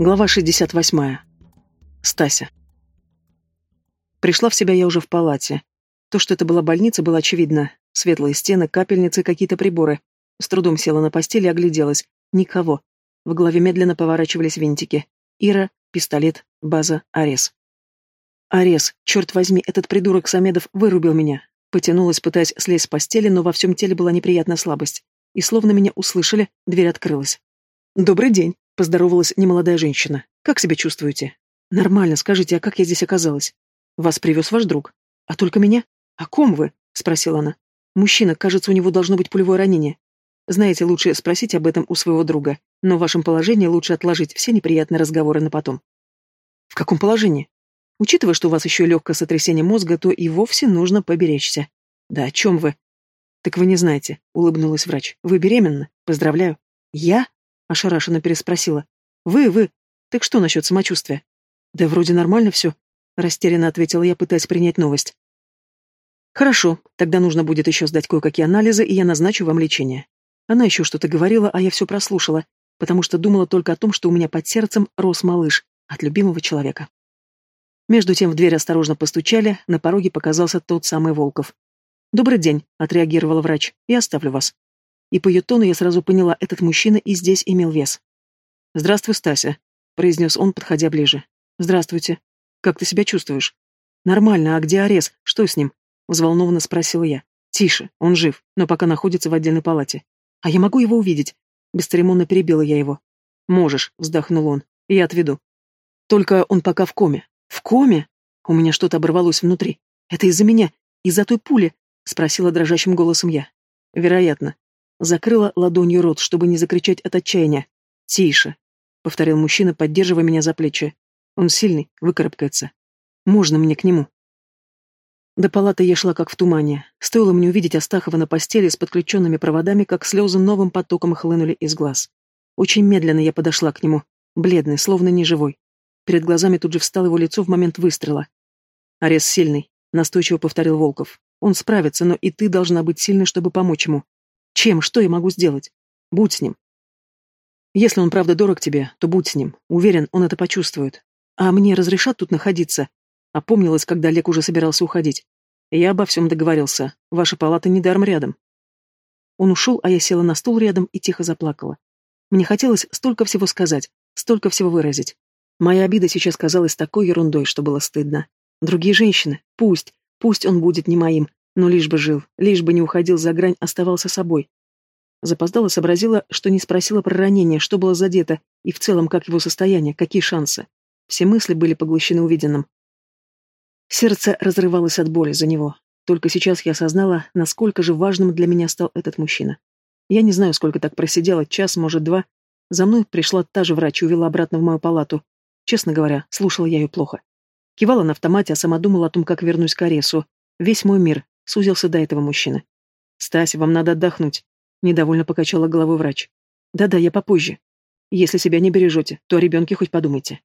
Глава 68. Стася. Пришла в себя я уже в палате. То, что это была больница, было очевидно. Светлые стены, капельницы, какие-то приборы. С трудом села на постель и огляделась. Никого. В голове медленно поворачивались винтики. Ира, пистолет, база, Арес. Арес, черт возьми, этот придурок Самедов вырубил меня. Потянулась, пытаясь слезть с постели, но во всем теле была неприятная слабость. И словно меня услышали, дверь открылась. «Добрый день», Поздоровалась немолодая женщина. «Как себя чувствуете?» «Нормально, скажите, а как я здесь оказалась?» «Вас привез ваш друг». «А только меня?» «О ком вы?» — спросила она. «Мужчина, кажется, у него должно быть пулевое ранение. Знаете, лучше спросить об этом у своего друга, но в вашем положении лучше отложить все неприятные разговоры на потом». «В каком положении?» «Учитывая, что у вас еще легкое сотрясение мозга, то и вовсе нужно поберечься». «Да о чем вы?» «Так вы не знаете», — улыбнулась врач. «Вы беременны? Поздравляю». «Я?» Ошарашенно переспросила. «Вы, вы! Так что насчет самочувствия?» «Да вроде нормально все», — растерянно ответила я, пытаясь принять новость. «Хорошо, тогда нужно будет еще сдать кое-какие анализы, и я назначу вам лечение». Она еще что-то говорила, а я все прослушала, потому что думала только о том, что у меня под сердцем рос малыш от любимого человека. Между тем в дверь осторожно постучали, на пороге показался тот самый Волков. «Добрый день», — отреагировала врач, — «я оставлю вас». И по ее тону я сразу поняла, этот мужчина и здесь имел вес. «Здравствуй, Стася», — произнес он, подходя ближе. «Здравствуйте. Как ты себя чувствуешь?» «Нормально, а где Арес? Что с ним?» — взволнованно спросила я. «Тише, он жив, но пока находится в отдельной палате. А я могу его увидеть?» Бесцеремонно перебила я его. «Можешь», — вздохнул он. «Я отведу». «Только он пока в коме». «В коме?» У меня что-то оборвалось внутри. «Это из-за меня? Из-за той пули?» — спросила дрожащим голосом я. «Вероятно», Закрыла ладонью рот, чтобы не закричать от отчаяния. «Тише», — повторил мужчина, поддерживая меня за плечи. «Он сильный, выкарабкается. Можно мне к нему?» До палаты я шла как в тумане. Стоило мне увидеть Астахова на постели с подключенными проводами, как слезы новым потоком хлынули из глаз. Очень медленно я подошла к нему, бледный, словно неживой. Перед глазами тут же встало его лицо в момент выстрела. «Арес сильный», — настойчиво повторил Волков. «Он справится, но и ты должна быть сильной, чтобы помочь ему. Чем? Что я могу сделать? Будь с ним. Если он правда дорог тебе, то будь с ним. Уверен, он это почувствует. А мне разрешат тут находиться? Опомнилась, когда Олег уже собирался уходить. Я обо всем договорился. Ваша палата недаром рядом. Он ушел, а я села на стул рядом и тихо заплакала. Мне хотелось столько всего сказать, столько всего выразить. Моя обида сейчас казалась такой ерундой, что было стыдно. Другие женщины, пусть, пусть он будет не моим, но лишь бы жил, лишь бы не уходил за грань, оставался собой. Запоздала, сообразила, что не спросила про ранение, что было задето, и в целом, как его состояние, какие шансы. Все мысли были поглощены увиденным. Сердце разрывалось от боли за него. Только сейчас я осознала, насколько же важным для меня стал этот мужчина. Я не знаю, сколько так просидела, час, может, два. За мной пришла та же врач и увела обратно в мою палату. Честно говоря, слушала я ее плохо. Кивала на автомате, а сама думала о том, как вернусь к Аресу. Весь мой мир, сузился до этого мужчины. «Стась, вам надо отдохнуть», — недовольно покачала головой врач. «Да-да, я попозже. Если себя не бережете, то о ребенке хоть подумайте».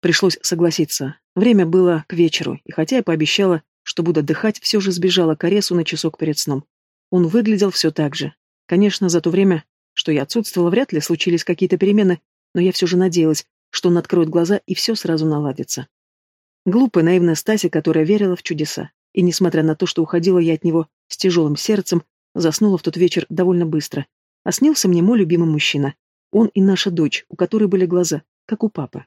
Пришлось согласиться. Время было к вечеру, и хотя я пообещала, что буду отдыхать, все же сбежала к Аресу на часок перед сном. Он выглядел все так же. Конечно, за то время, что я отсутствовала, вряд ли случились какие-то перемены, но я все же надеялась, что он откроет глаза и все сразу наладится. Глупая, наивная Стася, которая верила в чудеса. И несмотря на то, что уходила я от него с тяжелым сердцем, заснула в тот вечер довольно быстро. А снился мне мой любимый мужчина. Он и наша дочь, у которой были глаза, как у папы.